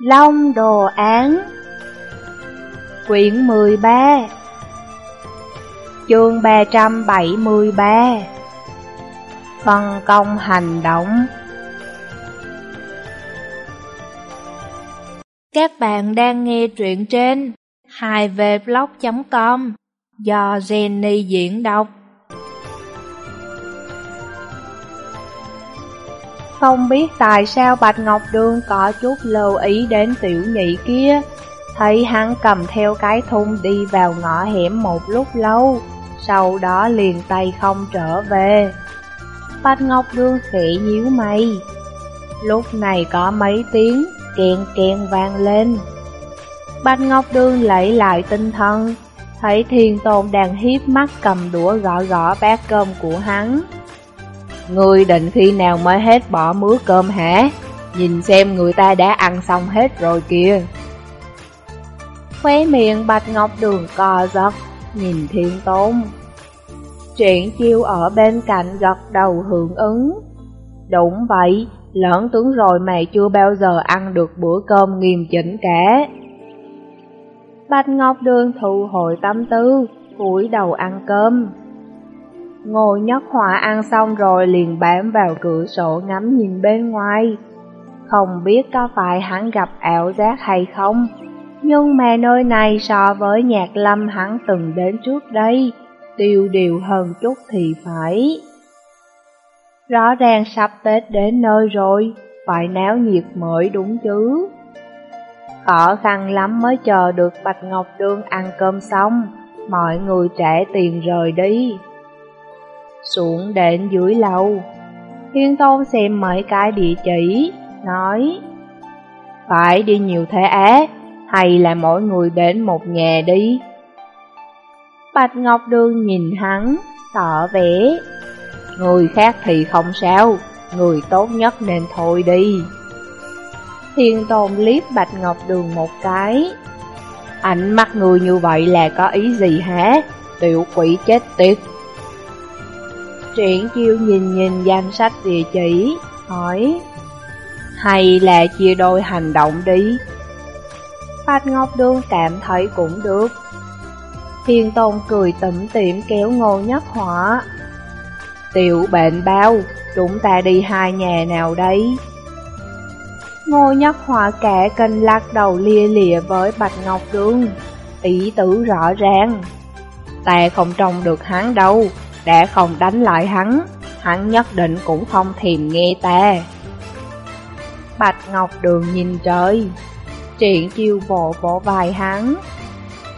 Long Đồ Án Quyển 13 Chương 373 Phân công hành động. Các bạn đang nghe truyện trên 2vblog.com do Jenny diễn đọc. Không biết tại sao Bạch Ngọc Đường có chút lưu ý đến tiểu nhị kia. Thấy hắn cầm theo cái thun đi vào ngõ hẻm một lúc lâu sau đó liền tay không trở về. Bạch Ngọc đương khẽ nhíu mày. Lúc này có mấy tiếng kèn kèn vang lên. Bạch Ngọc đương lấy lại tinh thần Thấy thiên tôn đang hiếp mắt cầm đũa gõ gõ bát cơm của hắn. Người định khi nào mới hết bỏ mứa cơm hả? Nhìn xem người ta đã ăn xong hết rồi kìa. Khóe miệng Bạch Ngọc Đường co giật, nhìn thiên tôn. Chuyện chiêu ở bên cạnh gật đầu hưởng ứng. Đúng vậy, lớn tướng rồi mày chưa bao giờ ăn được bữa cơm nghiêm chỉnh cả. Bạch Ngọc Đường thụ hội tâm tư, cúi đầu ăn cơm. ngồi Nhất Họa ăn xong rồi liền bám vào cửa sổ ngắm nhìn bên ngoài. Không biết có phải hắn gặp ảo giác hay không, nhưng mà nơi này so với nhạc lâm hắn từng đến trước đây, tiêu điều hơn chút thì phải. Rõ ràng sắp Tết đến nơi rồi, phải náo nhiệt mới đúng chứ. Khó khăn lắm mới chờ được Bạch Ngọc Đương ăn cơm xong, mọi người trả tiền rời đi xuống đến dưới lầu. Thiên Tôn xem mấy cái địa chỉ, nói Phải đi nhiều thế á, hay là mỗi người đến một nhà đi? Bạch Ngọc Đường nhìn hắn, tỏ vẻ Người khác thì không sao, người tốt nhất nên thôi đi. Thiên Tôn liếc Bạch Ngọc Đường một cái. Ánh mắt người như vậy là có ý gì hả? Tiểu quỷ chết tiệt. Triển chiêu nhìn nhìn danh sách địa chỉ, hỏi Hay là chia đôi hành động đi Bạch Ngọc Đương cảm thấy cũng được. Thiên Tôn cười tẩm tiệm kéo ngô nhất hỏa. Tiểu bệnh bao, chúng ta đi hai nhà nào đấy? Ngô nhất hỏa cả kênh lắc đầu lia lịa với Bạch Ngọc Đương Ý tử rõ ràng. Ta không trông được hắn đâu đã không đánh lại hắn, hắn nhất định cũng không thèm nghe ta. Bạch Ngọc Đường nhìn trời, triển chiêu bộ vỗ vai hắn.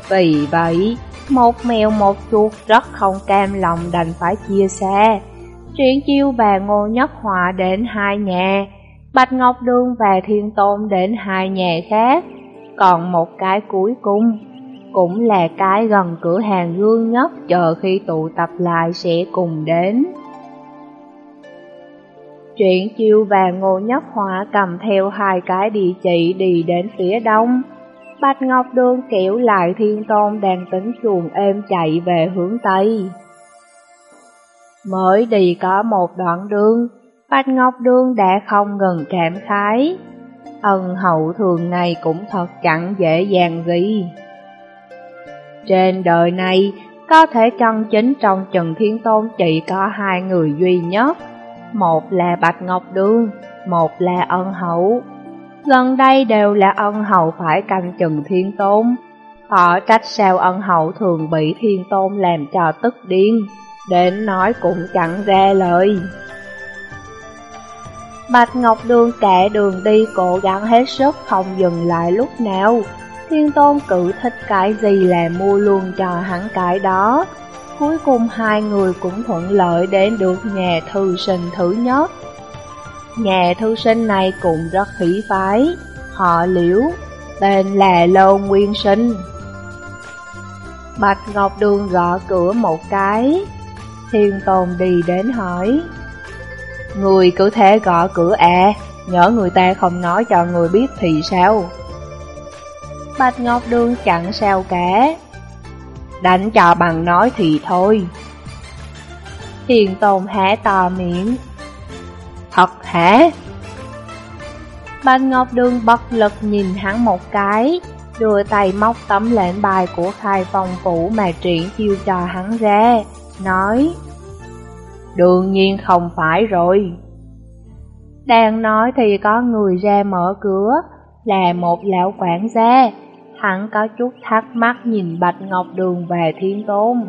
Vì vậy, một mèo một chuột rất không cam lòng đành phải chia xe Triển chiêu và Ngô Nhất Hòa đến hai nhà, Bạch Ngọc đương và Thiên Tôn đến hai nhà khác, còn một cái cuối cùng cũng là cái gần cửa hàng gương nhất chờ khi tụ tập lại sẽ cùng đến. Chuyện chiêu và Ngô Nhất Họa cầm theo hai cái địa chỉ đi đến phía đông. Bạch Ngọc Đường kiểu lại Thiên Tôn đang tính chuồng êm chạy về hướng Tây. Mới đi có một đoạn đường, Bạch Ngọc Đường đã không ngừng cảm khái. Ân hậu thường này cũng thật chẳng dễ dàng gì. Trên đời này, có thể chân chính trong Trần Thiên Tôn chỉ có hai người duy nhất. Một là Bạch Ngọc Đương, một là ân hậu. Gần đây đều là ân hậu phải canh Trần Thiên Tôn. Họ trách sao ân hậu thường bị Thiên Tôn làm cho tức điên, đến nói cũng chẳng ra lời. Bạch Ngọc Đương kẻ đường đi cố gắng hết sức không dừng lại lúc nào, Thiên Tôn cự thích cái gì là mua luôn cho hắn cái đó. Cuối cùng hai người cũng thuận lợi đến được nhà thư sinh thứ nhất. Nhà thư sinh này cũng rất khí phái, họ liễu, tên là Lô Nguyên Sinh. Bạch Ngọc Đường gõ cửa một cái. Thiên tồn đi đến hỏi. Người cứ thế gõ cửa à, nhớ người ta không nói cho người biết thì sao? Bạch Ngọc Đường chẳng sao cả. Đánh cho bằng nói thì thôi. Hiền Tôn há to miệng. Thật hả? Bạch Ngọc Đường bất lực nhìn hắn một cái, đưa tay móc tấm lệnh bài của khai phong phủ mà triển chiêu cho hắn ra, nói Đương nhiên không phải rồi. Đang nói thì có người ra mở cửa, là một lão quản gia. Hắn có chút thắc mắc nhìn Bạch Ngọc Đường và Thiên Tôn.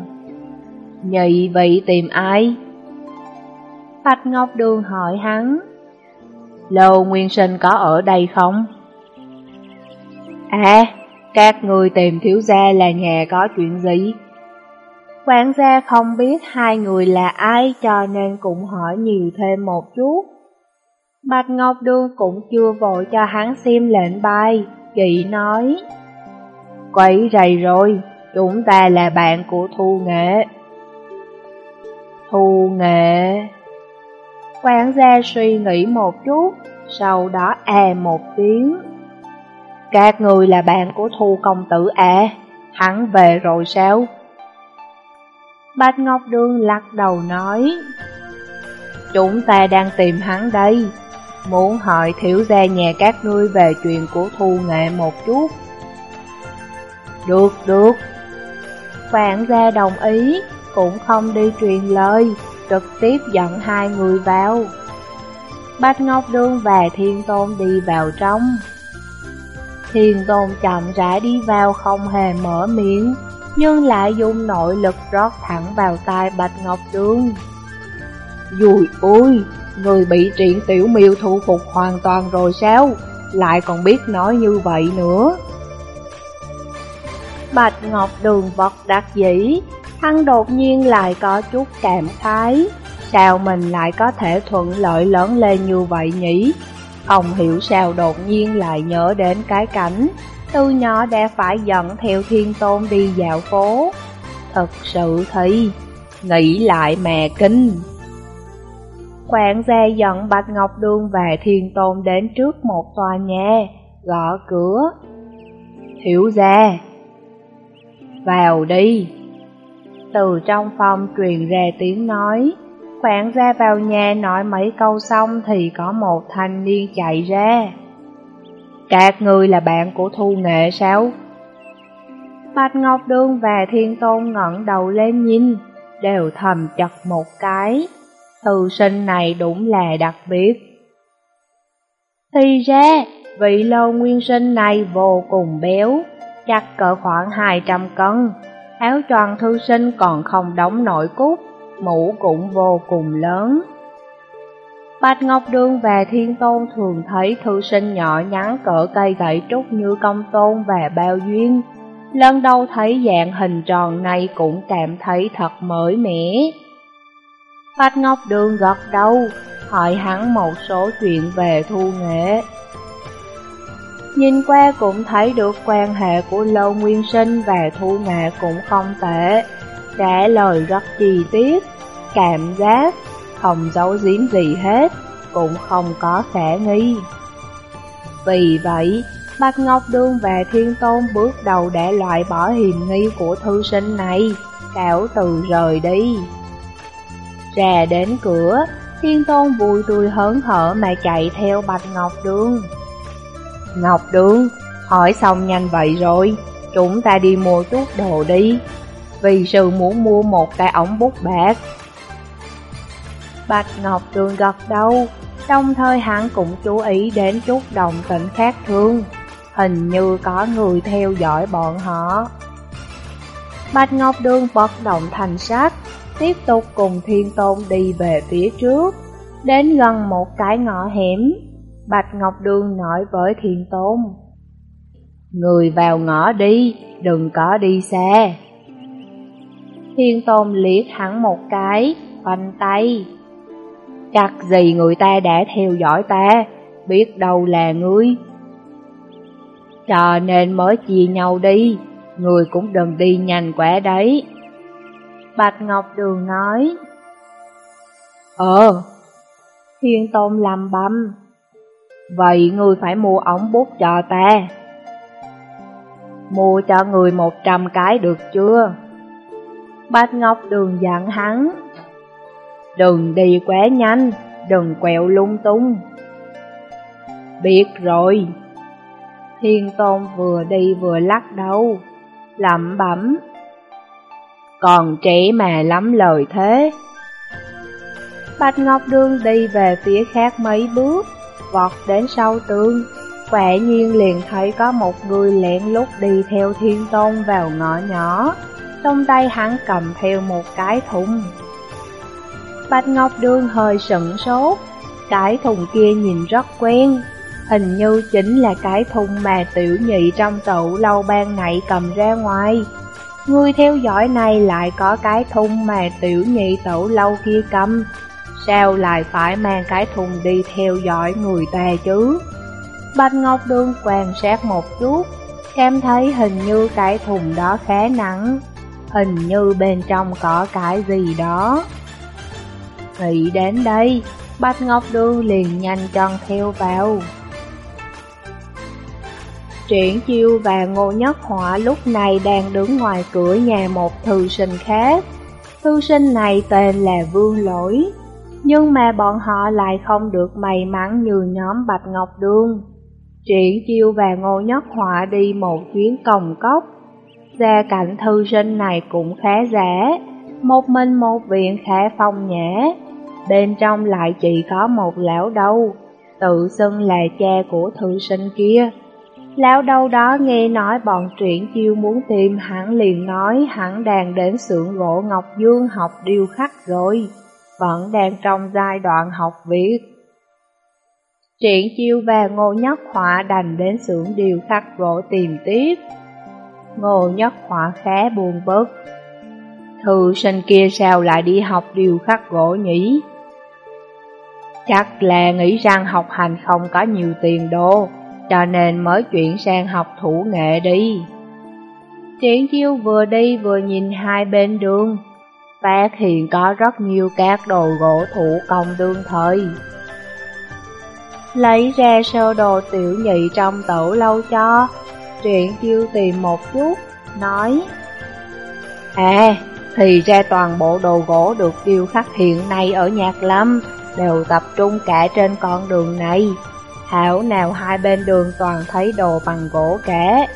Nhị vị tìm ai? Bạch Ngọc Đường hỏi hắn. Lô Nguyên Sinh có ở đây không? À, các người tìm thiếu gia là nhà có chuyện gì? Quản gia không biết hai người là ai cho nên cũng hỏi nhiều thêm một chút. Bạch Ngọc Đường cũng chưa vội cho hắn xem lệnh bài, chị nói. Quấy rầy rồi, chúng ta là bạn của Thu Nghệ. Thu Nghệ... Quản gia suy nghĩ một chút, sau đó à một tiếng. Các người là bạn của Thu Công Tử à, hắn về rồi sao? Bạch Ngọc Đường lắc đầu nói, Chúng ta đang tìm hắn đây, muốn hỏi thiếu gia nhà các ngươi về chuyện của Thu Nghệ một chút. Được, được. Quản gia đồng ý, cũng không đi truyền lời, trực tiếp dẫn hai người vào. Bạch Ngọc Đường và Thiên Tôn đi vào trong. Thiên Tôn chậm rãi đi vào không hề mở miệng, nhưng lại dùng nội lực rót thẳng vào tai Bạch Ngọc Đường. Dùi ôi, người bị triển tiểu miêu thu phục hoàn toàn rồi sao? Lại còn biết nói như vậy nữa. Bạch Ngọc Đường vật đặc dĩ, hắn đột nhiên lại có chút cảm khái. Sao mình lại có thể thuận lợi lớn lên như vậy nhỉ? Không hiểu sao đột nhiên lại nhớ đến cái cảnh Từ nhỏ đã phải dẫn theo thiên tôn đi dạo phố Thật sự thì Nghĩ lại mẹ kinh Quản gia dẫn Bạch Ngọc Đường và Thiên Tôn đến trước một tòa nhà, gõ cửa. Hiểu ra, vào đi. Từ trong phòng truyền ra tiếng nói, khoảng ra vào nhà nói mấy câu xong thì có một thanh niên chạy ra. Các người là bạn của Thu Nghệ sao? Bạch Ngọc đương và Thiên Tôn ngẩng đầu lên nhìn, đều thầm chật một cái. từ sinh này đúng là đặc biệt. Thì ra, vị lâu nguyên sinh này vô cùng béo, chắc cỡ khoảng 200 cân. Áo tròn thư sinh còn không đóng nổi cút, mũ cũng vô cùng lớn. Bạch Ngọc Đường và Thiên Tôn thường thấy thư sinh nhỏ nhắn cỡ cây gậy trúc như công tôn và bao duyên. Lần đầu thấy dạng hình tròn này cũng cảm thấy thật mới mẻ. Bạch Ngọc Đường gật đầu, hỏi hắn một số chuyện về thu nghệ. Nhìn qua cũng thấy được quan hệ của Lâu Nguyên Sinh và Thu Nghệ cũng không tệ, trả lời rất chi tiết, cảm giác, không giấu giếm gì hết, cũng không có khả nghi. Vì vậy, Bạch Ngọc Đường và Thiên Tôn bước đầu để loại bỏ hiểm nghi của thư sinh này, Cảo từ rời đi. Ra đến cửa, Thiên Tôn vui tươi hớn hở mà chạy theo Bạch Ngọc Đường. Ngọc Đường, hỏi xong nhanh vậy rồi, chúng ta đi mua chút đồ đi. Vì sư muốn mua một cái ống bút bạc. Bạch Ngọc Đường gật đầu, đồng thời hắn cũng chú ý đến chút động tĩnh khác thương. Hình như có người theo dõi bọn họ. Bạch Ngọc Đường bất động thành sát, tiếp tục cùng Thiên Tôn đi về phía trước. Đến gần một cái ngõ hẻm, Bạch Ngọc Đường nói với Thiên Tôn. Người vào ngõ đi, đừng có đi xa. Thiên Tôn liếc hắn một cái, khoanh tay. Chắc gì người ta đã theo dõi ta, biết đâu là ngươi. Cho nên mới chia nhau đi, người cũng đừng đi nhanh quá đấy. Bạch Ngọc Đường nói. Ờ, Thiên Tôn làm băm. Vậy người phải mua ống bút cho ta. Mua cho người một trăm cái được chưa? Bạch Ngọc Đường dặn hắn. Đừng đi quá nhanh, đừng quẹo lung tung. Biết rồi. Thiên Tôn vừa đi vừa lắc đầu, lẩm bẩm. Còn trẻ mà lắm lời thế. Bạch Ngọc Đường đi về phía khác mấy bước, vọt đến sau tường. Quả nhiên liền thấy có một người lẹn lút đi theo thiên tôn vào ngõ nhỏ, trong tay hắn cầm theo một cái thùng. Bạch Ngọc đương hơi sững sốt, cái thùng kia nhìn rất quen, hình như chính là cái thùng mà tiểu nhị trong tủ lâu ban nãy cầm ra ngoài. Người theo dõi này lại có cái thùng mà tiểu nhị tủ lâu kia cầm, sao lại phải mang cái thùng đi theo dõi người ta chứ? Bạch Ngọc Đường quan sát một chút, em thấy hình như cái thùng đó khá nặng, hình như bên trong có cái gì đó. Nghĩ đến đây, Bạch Ngọc Đường liền nhanh chân theo vào. Triển Chiêu và Ngô Nhất Họa lúc này đang đứng ngoài cửa nhà một thư sinh khác. Thư sinh này tên là Vương Lỗi, nhưng mà bọn họ lại không được may mắn như nhóm Bạch Ngọc đương. Triển Chiêu và Ngô Nhất Họa đi một chuyến còng cốc. Gia cảnh thư sinh này cũng khá rẻ, một mình một viện khá phong nhã. Bên trong lại chỉ có một lão đâu, tự xưng là cha của thư sinh kia. Lão đâu đó nghe nói bọn triển chiêu muốn tìm hẳn liền nói hẳn đang đến xưởng gỗ Ngọc Dương học điêu khắc rồi, vẫn đang trong giai đoạn học viết. Triển chiêu và Ngô Nhất Họa đành đến xưởng điều khắc gỗ tìm tiếp. Ngô Nhất Họa khá buồn bực. Thư sinh kia sao lại đi học điều khắc gỗ nhỉ? Chắc là nghĩ rằng học hành không có nhiều tiền đô, cho nên mới chuyển sang học thủ nghệ đi. Triển chiêu vừa đi vừa nhìn hai bên đường, phát hiện có rất nhiều các đồ gỗ thủ công đương thời lấy ra sơ đồ tiểu nhị trong tủ lâu cho. Truyện chiêu tìm một chút, nói À, thì ra toàn bộ đồ gỗ được điêu khắc hiện nay ở Nhạc Lâm đều tập trung cả trên con đường này. Hảo nào hai bên đường toàn thấy đồ bằng gỗ cả.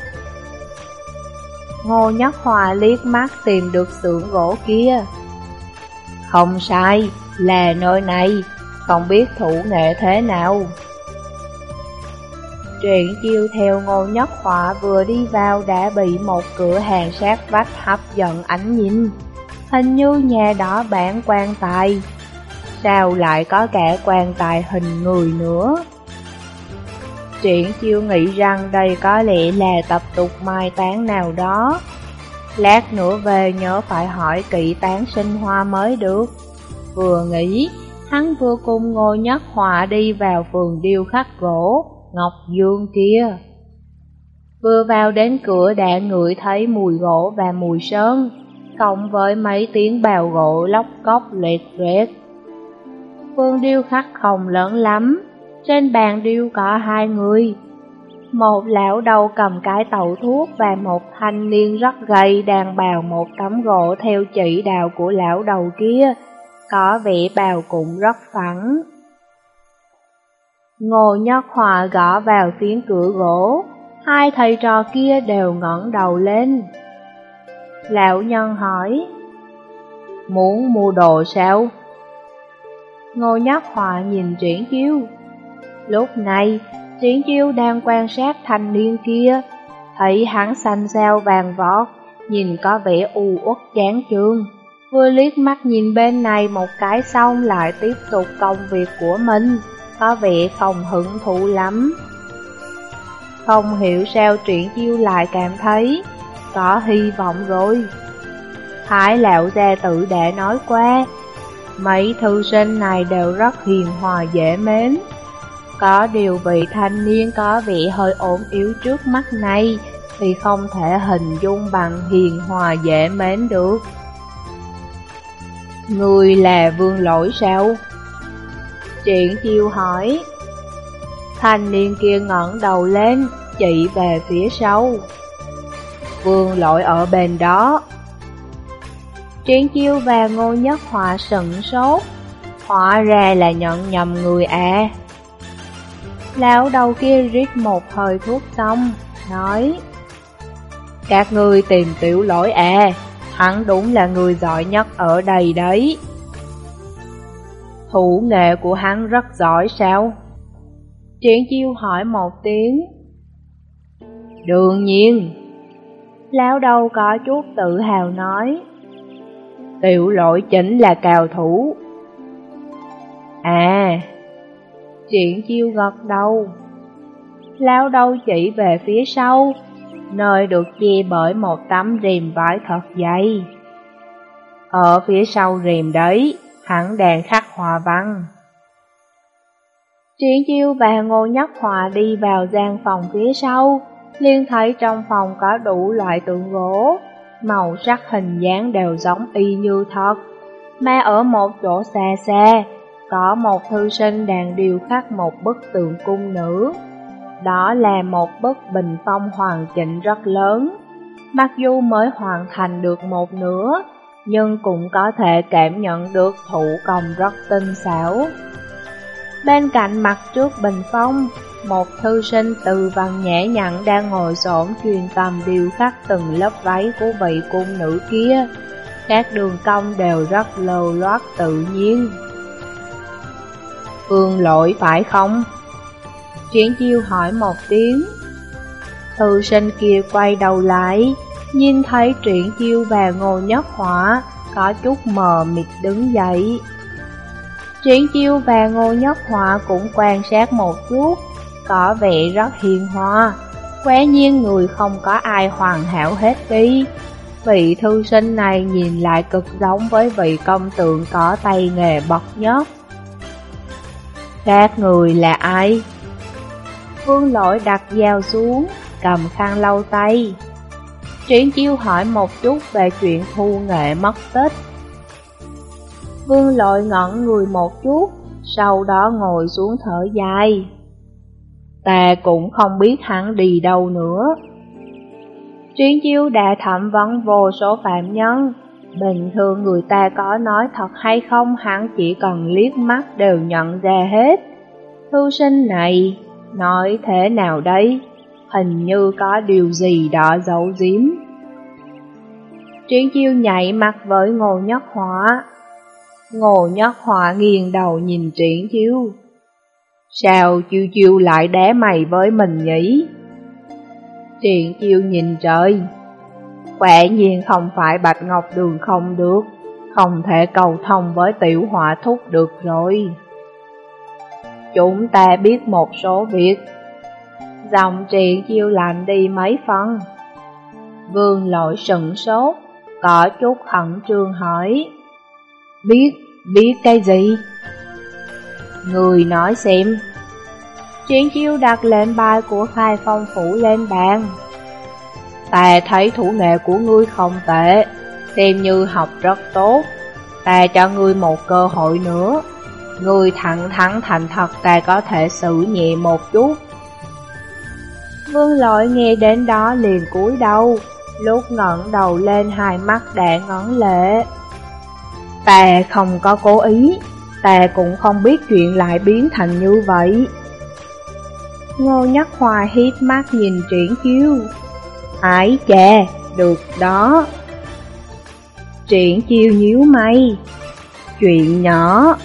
Ngô Nhất Hòa liếc mắt tìm được xưởng gỗ kia. Không sai, là nơi này, không biết thủ nghệ thế nào. Truyện chiêu theo ngô nhất họa vừa đi vào đã bị một cửa hàng sát vách hấp dẫn ánh nhìn. Hình như nhà đó bán quan tài. Sao lại có cả quan tài hình người nữa? Triển chiêu nghĩ rằng đây có lẽ là tập tục mai táng nào đó. Lát nữa về nhớ phải hỏi kỹ tán sinh hoa mới được. Vừa nghĩ, hắn vừa cùng ngồi nhất họa đi vào vườn điêu khắc gỗ. Ngọc Dương kia. Vừa vào đến cửa đã ngửi thấy mùi gỗ và mùi sơn, cộng với mấy tiếng bào gỗ lóc cốc liệt liệt. Phương điêu khắc không lớn lắm, trên bàn điêu có hai người. Một lão đầu cầm cái tàu thuốc và một thanh niên rất gầy đang bào một tấm gỗ theo chỉ đạo của lão đầu kia, có vẻ bào cũng rất phẳng. Ngô Nhất Hòa gõ vào tiếng cửa gỗ, hai thầy trò kia đều ngẩng đầu lên. Lão nhân hỏi, muốn mua đồ sao? Ngô Nhất Hòa nhìn Triển kiêu. Lúc này, Triển Chiêu đang quan sát thanh niên kia, thấy hắn xanh xao vàng vọt, nhìn có vẻ u uất chán chường. Vừa liếc mắt nhìn bên này một cái xong lại tiếp tục công việc của mình có vẻ không hưởng thụ lắm. Không hiểu sao truyện chiêu lại cảm thấy có hy vọng rồi. Thái lão gia tự đã nói qua, mấy thư sinh này đều rất hiền hòa dễ mến. Có điều vị thanh niên có vẻ hơi ổn yếu trước mắt này, thì không thể hình dung bằng hiền hòa dễ mến được. Người là vương lỗi sao? Triển chiêu hỏi. Thanh niên kia ngẩng đầu lên, chỉ về phía sau. Vương lỗi ở bên đó. Triển chiêu và ngô nhất họa sững sốt, hóa ra là nhận nhầm người à. Lão đầu kia rít một hơi thuốc xong, nói Các ngươi tìm tiểu lỗi à, hắn đúng là người giỏi nhất ở đây đấy. Thủ nghệ của hắn rất giỏi sao? Triển chiêu hỏi một tiếng. Đương nhiên. Lão đầu có chút tự hào nói. Tiểu lỗi chính là cào thủ. À, triển chiêu gật đầu. Lao đầu chỉ về phía sau, nơi được che bởi một tấm rèm vải thật dày. Ở phía sau rèm đấy, hẳn đèn khắc hòa văn. Triển chiêu và ngô nhất hòa đi vào gian phòng phía sau, liên thấy trong phòng có đủ loại tượng gỗ, màu sắc hình dáng đều giống y như thật. Mà ở một chỗ xa xa, có một thư sinh đang điều khắc một bức tượng cung nữ. Đó là một bức bình phong hoàn chỉnh rất lớn. Mặc dù mới hoàn thành được một nửa, nhưng cũng có thể cảm nhận được thủ công rất tinh xảo. Bên cạnh mặt trước bình phong, một thư sinh từ văn nhẹ nhặn đang ngồi xổm truyền tầm điều khắc từng lớp váy của vị cung nữ kia. Các đường cong đều rất lầu loát tự nhiên. Phương lỗi phải không? Triển chiêu hỏi một tiếng. Thư sinh kia quay đầu lại, nhìn thấy triển chiêu và ngô nhất hỏa, có chút mờ mịt đứng dậy. Triển chiêu và ngô nhất hỏa cũng quan sát một chút, có vẻ rất hiền hòa. Quá nhiên người không có ai hoàn hảo hết đi. Vị thư sinh này nhìn lại cực giống với vị công tượng có tay nghề bậc nhất. Các người là ai? Vương lỗi đặt dao xuống, cầm khăn lau tay. Triển chiêu hỏi một chút về chuyện thu nghệ mất tích. Vương lội ngẩn người một chút, sau đó ngồi xuống thở dài. Ta cũng không biết hắn đi đâu nữa. Triển chiêu đã thẩm vấn vô số phạm nhân, bình thường người ta có nói thật hay không hắn chỉ cần liếc mắt đều nhận ra hết. Thư sinh này, nói thế nào đấy, hình như có điều gì đó giấu giếm. Triển chiêu nhảy mặt với ngô nhất hỏa. Ngô nhất hỏa nghiêng đầu nhìn triển chiêu. Sao chiêu chiêu lại đá mày với mình nhỉ? Triển chiêu nhìn trời. Quả nhiên không phải Bạch Ngọc Đường không được, không thể cầu thông với tiểu họa thúc được rồi. Chúng ta biết một số việc. Dòng triện chiêu lạnh đi mấy phần, Vương lội sững sốt, có chút khẩn trương hỏi. Biết, biết cái gì? Người nói xem. Triển chiêu đặt lệnh bài của khai phong phủ lên bàn. Ta thấy thủ nghệ của ngươi không tệ, xem như học rất tốt. Ta cho ngươi một cơ hội nữa. Ngươi thẳng thắn thành thật ta có thể xử nhẹ một chút. Vương lội nghe đến đó liền cúi đầu, lúc ngẩng đầu lên hai mắt đã ngấn lệ. Ta không có cố ý, ta cũng không biết chuyện lại biến thành như vậy. Ngô Nhất Hòa hiếp mắt nhìn triển chiêu. Ái chà, được đó. Triển chiêu nhíu mây. Chuyện nhỏ.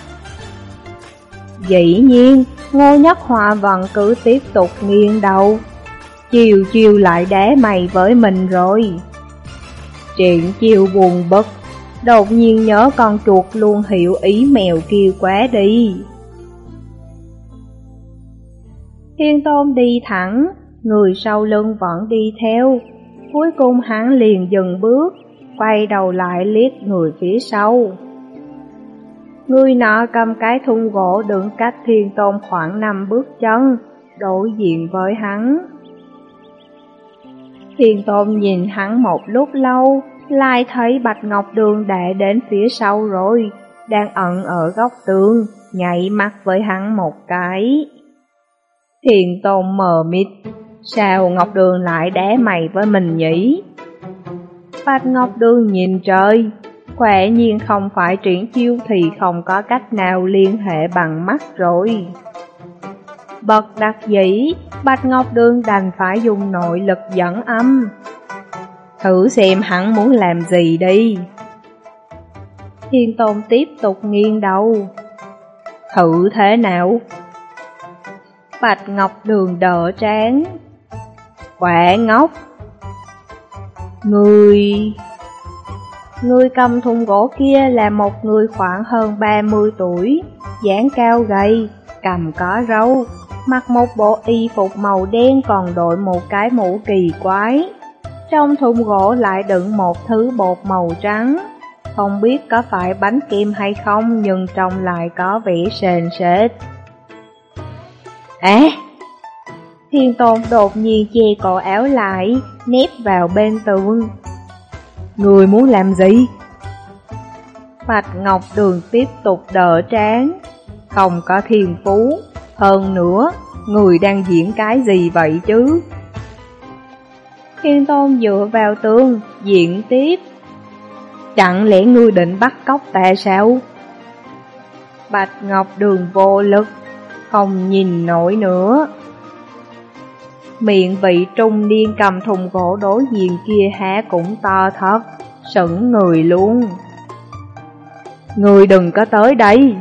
Dĩ nhiên, Ngô Nhất Hòa vẫn cứ tiếp tục nghiêng đầu. Chiều chiều lại đá mày với mình rồi. Triển chiêu buồn bực, đột nhiên nhớ con chuột luôn hiểu ý mèo kia quá đi. Thiên Tôn đi thẳng, người sau lưng vẫn đi theo. Cuối cùng hắn liền dừng bước, quay đầu lại liếc người phía sau. Người nọ cầm cái thùng gỗ đứng cách Thiên Tôn khoảng 5 bước chân, đối diện với hắn. Thiên Tôn nhìn hắn một lúc lâu, lại thấy Bạch Ngọc Đường đã đến phía sau rồi, đang ẩn ở góc tường, nhảy mắt với hắn một cái. thiền Tôn mờ mịt, sao Ngọc Đường lại đá mày với mình nhỉ? Bạch Ngọc Đường nhìn trời, khỏe nhiên không phải triển chiêu thì không có cách nào liên hệ bằng mắt rồi. Bật đặc dĩ, Bạch Ngọc Đường đành phải dùng nội lực dẫn âm. Thử xem hắn muốn làm gì đi. Thiên Tôn tiếp tục nghiêng đầu. Thử thế nào? Bạch Ngọc Đường đỡ trán. Quả ngốc. Người... Người cầm thùng gỗ kia là một người khoảng hơn 30 tuổi, dáng cao gầy, cầm có râu, mặc một bộ y phục màu đen còn đội một cái mũ kỳ quái. Trong thùng gỗ lại đựng một thứ bột màu trắng, không biết có phải bánh kem hay không nhưng trông lại có vẻ sền sệt. À! Thiên Tôn đột nhiên che cổ áo lại, nép vào bên tường. Người muốn làm gì? Bạch Ngọc Đường tiếp tục đỡ trán, không có thiên phú, hơn nữa, người đang diễn cái gì vậy chứ? Thiên Tôn dựa vào tường, diễn tiếp. Chẳng lẽ ngươi định bắt cóc ta sao? Bạch Ngọc Đường vô lực, không nhìn nổi nữa. Miệng vị trung niên cầm thùng gỗ đối diện kia há cũng to thật, sững người luôn. Người đừng có tới đây.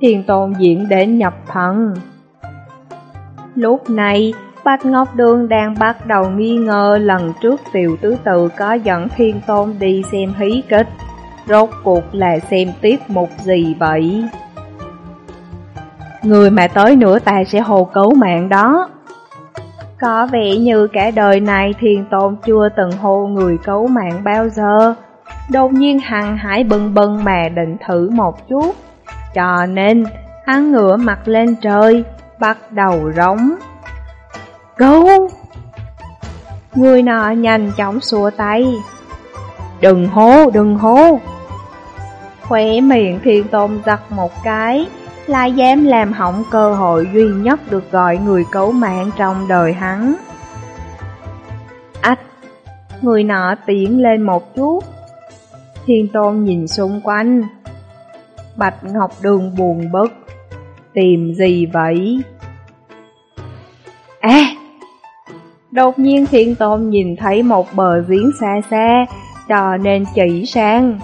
Thiên tôn diễn đến nhập thần. Lúc này, Bạch Ngọc Đường đang bắt đầu nghi ngờ lần trước tiểu tứ tự có dẫn thiên tôn đi xem hí kịch. Rốt cuộc là xem tiếp một gì vậy? Người mà tới nữa ta sẽ hồ cấu mạng đó. Có vẻ như cả đời này thiền tôn chưa từng hô người cấu mạng bao giờ. Đột nhiên hằng hải bừng bừng mà định thử một chút. Cho nên, hắn ngửa mặt lên trời, bắt đầu rống. Cứu Người nọ nhanh chóng xua tay. Đừng hô, đừng hô! Khỏe miệng thiền tôn giật một cái, lại dám làm hỏng cơ hội duy nhất được gọi người cấu mạng trong đời hắn. Ách! Người nọ tiến lên một chút. Thiên tôn nhìn xung quanh. Bạch Ngọc Đường buồn bực. Tìm gì vậy? À! Đột nhiên thiên tôn nhìn thấy một bờ giếng xa xa, cho nên chỉ sang.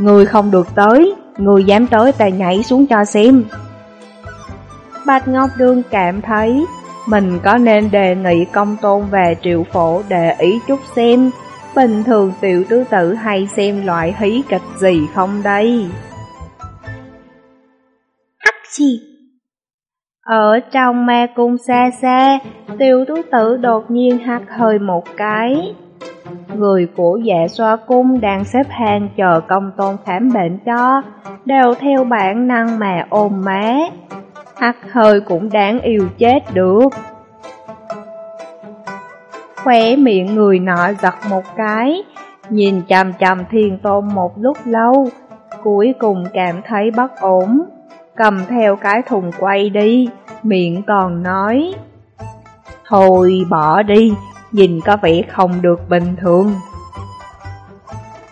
Người không được tới, người dám tới ta nhảy xuống cho xem. Bạch Ngọc Đường cảm thấy mình có nên đề nghị công tôn về triệu phổ để ý chút xem bình thường tiểu tứ tử hay xem loại hí kịch gì không đây? Hắc chi? Ở trong ma cung xa xa, tiểu tứ tử đột nhiên hắt hơi một cái. Người của dạ xoa cung đang xếp hàng chờ công tôn khám bệnh cho, đều theo bản năng mà ôm má. Hắt hơi cũng đáng yêu chết được. Khóe miệng người nọ giật một cái, nhìn chằm chằm thiên tôn một lúc lâu, cuối cùng cảm thấy bất ổn, cầm theo cái thùng quay đi, miệng còn nói. Thôi bỏ đi, nhìn có vẻ không được bình thường.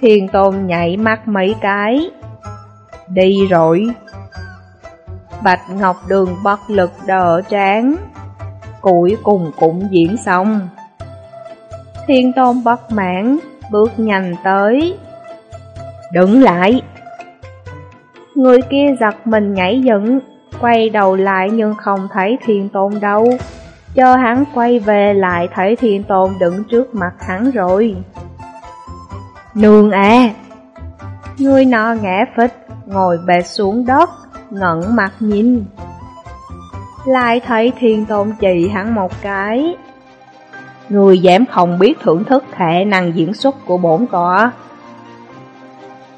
Thiên tôn nhảy mắt mấy cái. Đi rồi. Bạch Ngọc Đường bất lực đỡ trán. Cuối cùng cũng diễn xong. Thiên tôn bất mãn, bước nhanh tới. Đứng lại! Người kia giật mình nhảy dựng, quay đầu lại nhưng không thấy thiên tôn đâu. Cho hắn quay về lại thấy thiên tôn đứng trước mặt hắn rồi. Nương à! Người nọ ngã phịch, ngồi bệt xuống đất, ngẩn mặt nhìn. Lại thấy thiên tôn chỉ hắn một cái. Người dám không biết thưởng thức khả năng diễn xuất của bổn cọ.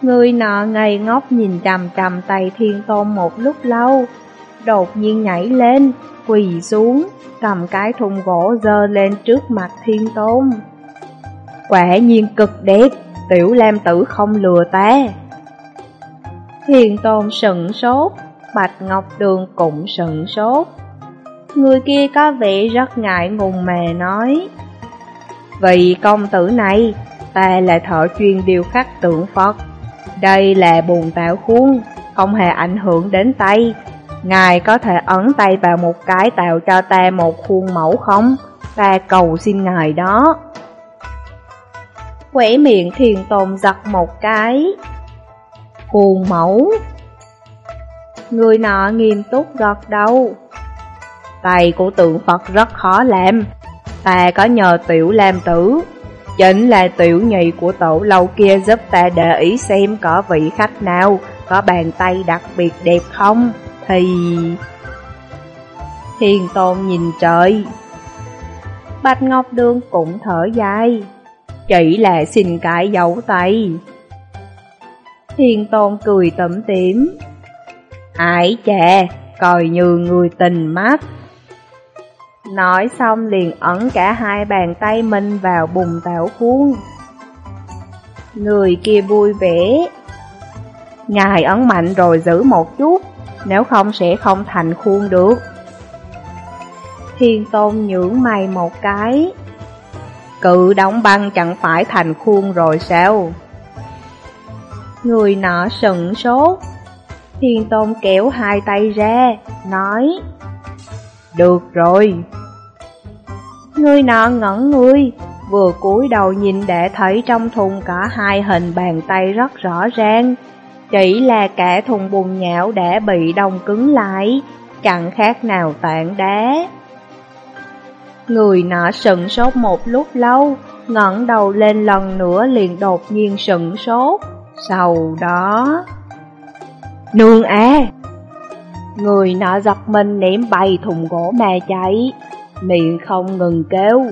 Người nọ ngây ngốc nhìn trầm trầm tay thiên tôn một lúc lâu, đột nhiên nhảy lên, quỳ xuống, cầm cái thùng gỗ dơ lên trước mặt thiên tôn. Quả nhiên cực đẹp, tiểu lam tử không lừa ta. Thiên tôn sừng sốt, Bạch Ngọc Đường cũng sừng sốt. Người kia có vẻ rất ngại ngùng mà nói. Vì công tử này, ta là thợ chuyên điều khắc tượng Phật. Đây là bùn tạo khuôn, không hề ảnh hưởng đến tay. Ngài có thể ấn tay vào một cái tạo cho ta một khuôn mẫu không? Ta cầu xin ngài đó. Quẻ miệng thiền tồn giật một cái. Khuôn mẫu. Người nọ nghiêm túc gật đầu. Tay của tượng Phật rất khó làm. Ta có nhờ tiểu làm tử Chính là tiểu nhị của tổ lâu kia giúp ta để ý xem có vị khách nào, Có bàn tay đặc biệt đẹp không thì... Thiên tôn nhìn trời Bạch Ngọc Đường cũng thở dài Chỉ là xin cái dấu tay Thiên tôn cười tẩm tím Ải chè coi như người tình mắt Nói xong liền ấn cả hai bàn tay mình vào bùng tảo khuôn. Người kia vui vẻ. Ngài ấn mạnh rồi giữ một chút, nếu không sẽ không thành khuôn được. Thiên tôn nhưỡng mày một cái. Cự đóng băng chẳng phải thành khuôn rồi sao? Người nọ sững sốt. Thiên tôn kéo hai tay ra, nói được rồi. Người nọ ngẩn người, vừa cúi đầu nhìn để thấy trong thùng cả hai hình bàn tay rất rõ ràng. Chỉ là cả thùng bùn nhão đã bị đông cứng lại, chẳng khác nào tảng đá. Người nọ sừng sốt một lúc lâu, ngẩng đầu lên lần nữa liền đột nhiên sừng sốt. Sau đó... Nương à! Người nọ giật mình ném bay thùng gỗ mà chạy, miệng không ngừng kêu.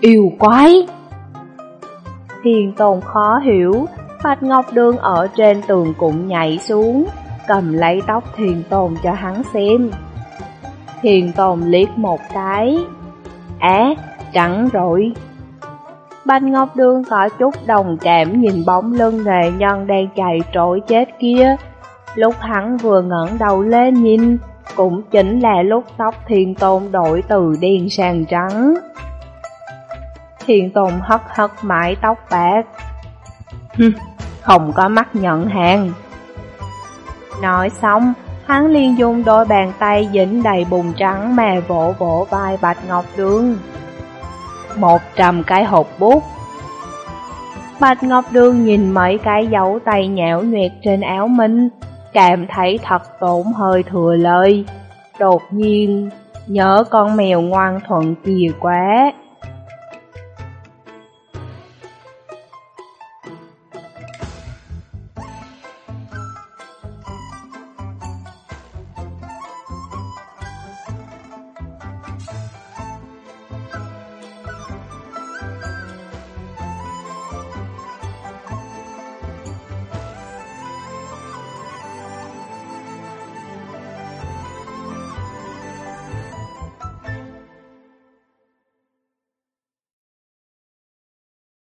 Yêu quái! Thiên tồn khó hiểu, Bạch Ngọc Đường ở trên tường cũng nhảy xuống, cầm lấy tóc Thiền Tồn cho hắn xem. Thiền Tồn liếc một cái, Á, trắng rồi. Bạch Ngọc Đường có chút đồng cảm nhìn bóng lưng nghệ nhân đang chạy trội chết kia, Lúc hắn vừa ngẩng đầu lên nhìn, cũng chính là lúc tóc Thiền tôn đổi từ đen sang trắng. Thiền tôn hất hất mái tóc bạc. Không có mắt nhận hàng. Nói xong, hắn liên dùng đôi bàn tay dính đầy bùn trắng mà vỗ vỗ vai Bạch Ngọc Đường. Một trăm cái hộp bút. Bạch Ngọc Đường nhìn mấy cái dấu tay nhão nhuyệt trên áo mình, cảm thấy thật tổn hơi thừa lời. Đột nhiên, nhớ con mèo ngoan thuận kỳ quá.